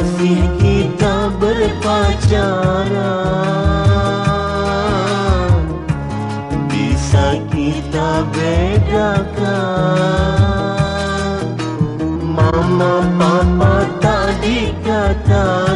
kasih kita berpacaran. Bisa kita bedakan. Mama papa tak dikatakan.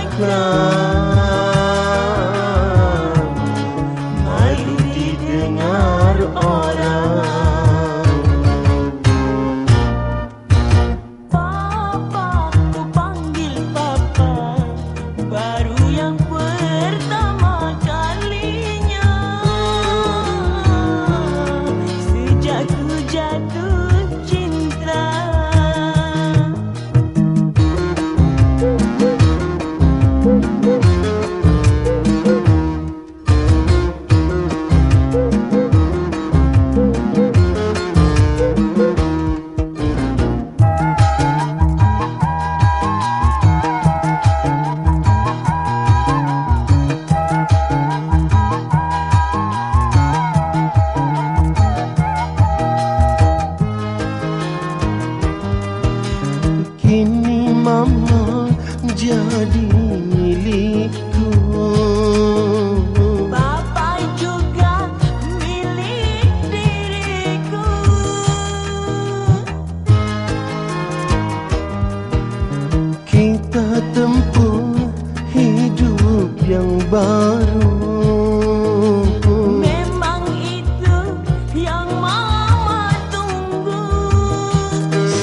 Jadi milikku Papa juga milik diriku. Kita tempuh hidup yang baru. Memang itu yang mama tunggu.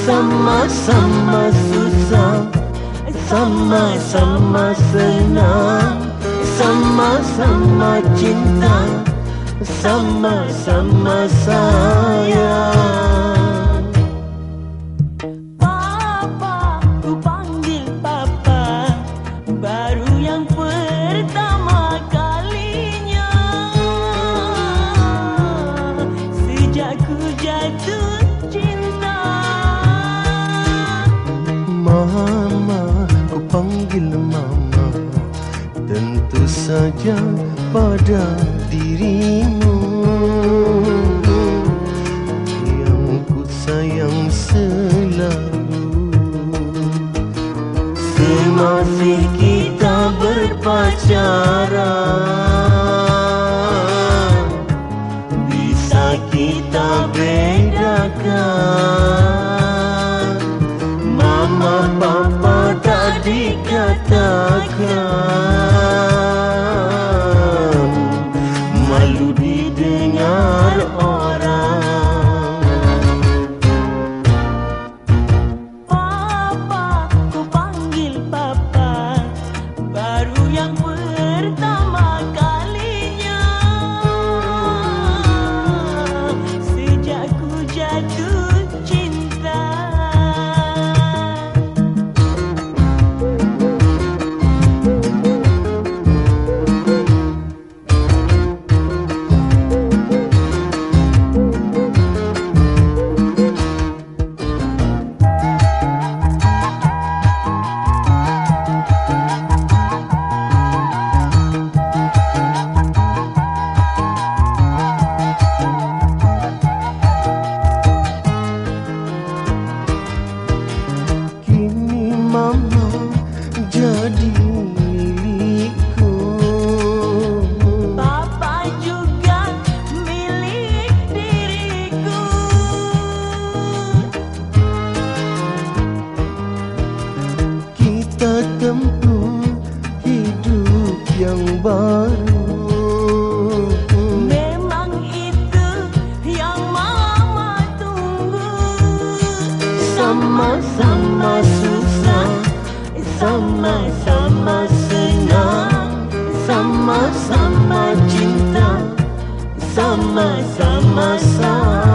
Sama-sama susah Sama-sama senang. Sama-sama cinta. Sama-sama sayang saja pada dirimu. Yang ku sayang selalu. Semasih kita berpacaran Bisa kita bedakan. Mama papa tak dikatakan yang baru. Memang itu yang mama tunggu. Sama-sama susah Sama-sama senang Sama-sama cinta Sama-sama sayang